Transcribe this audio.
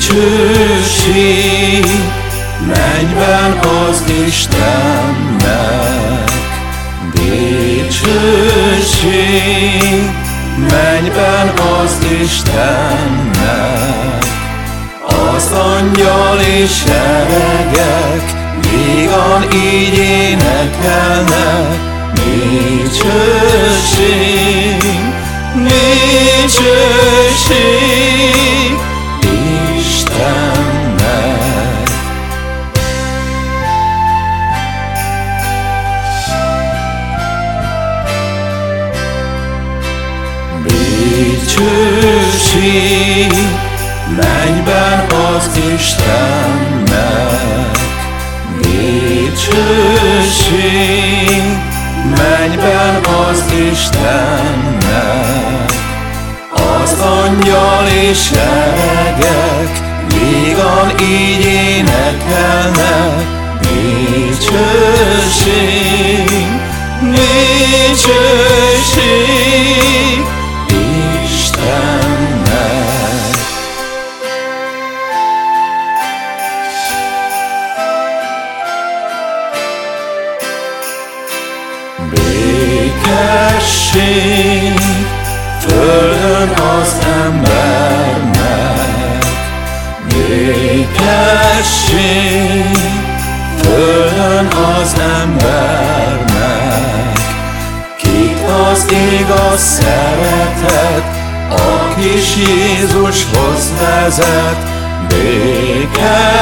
Dicsőség mennyben az Istennek, Dicsőség mennyben az Istennek, az angyali seregek vígan így énekelnek, Dicsőség, Dicsőség mennyben az Istennek, Dicsőség mennyben az Istennek, az angyali seregek vígan így énekelnek, dicsőség Békesség földön az embernek, Békesség földön az embernek, Kit az igaz szeretet, a kis Jézushoz vezet, Békesség